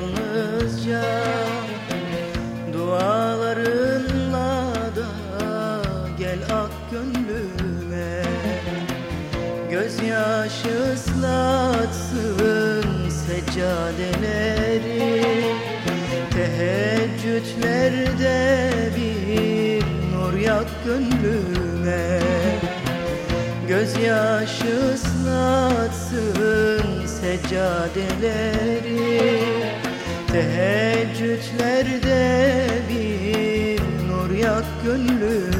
yalnızca Dualarınla da gel ak gönlüme. Gözyaşı ıslatsın seccadeleri Teheccüdlerde bir nur yak gönlüme. Gözyaşı ıslatsın seccadeleri Teheccüdlerde bir nur yak gönlüme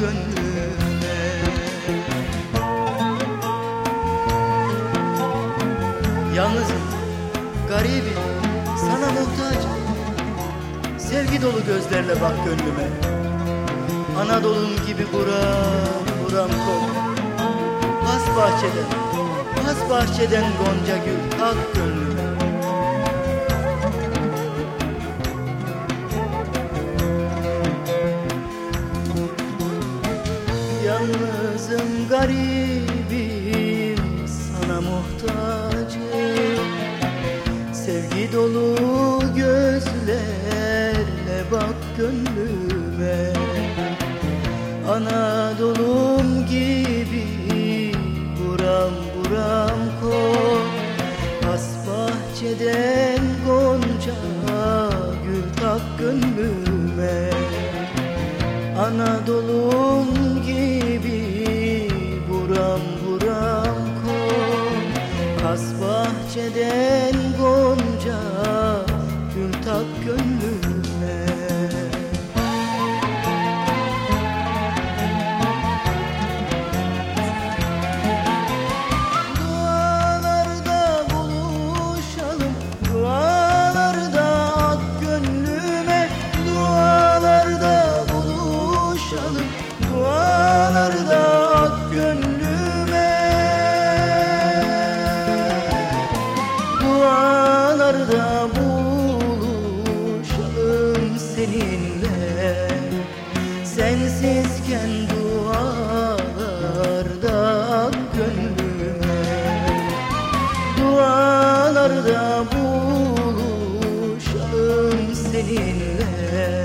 gönlüme. Yalnızım, garibim, sana muhtacım. Sevgi dolu gözlerle bak gönlüme. Anadolu'm gibi buram buram kok Has bahçeden, has bahçeden gonca gül ak gönlüme Yalnızım garibim sana muhtacım. Sevgi dolu gözlerle bak gönlüme. Anadolu'm gibi buram buram kok Has bahçeden gonca gül tak gönlüme bahçeden rüyalarda buluşalım seninle.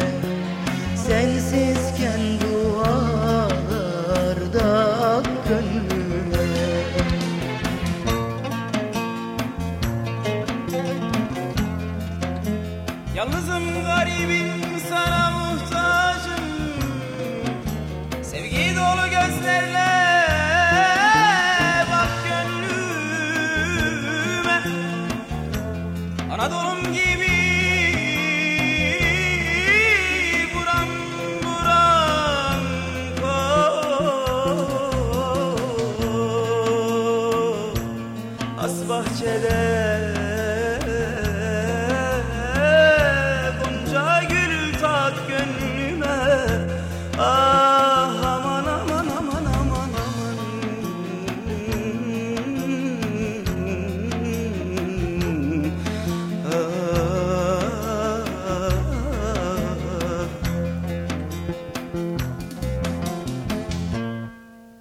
Sensizken dualarda gönlüme. Yalnızım garibim sana muhtacım. Sevgi dolu gözlerle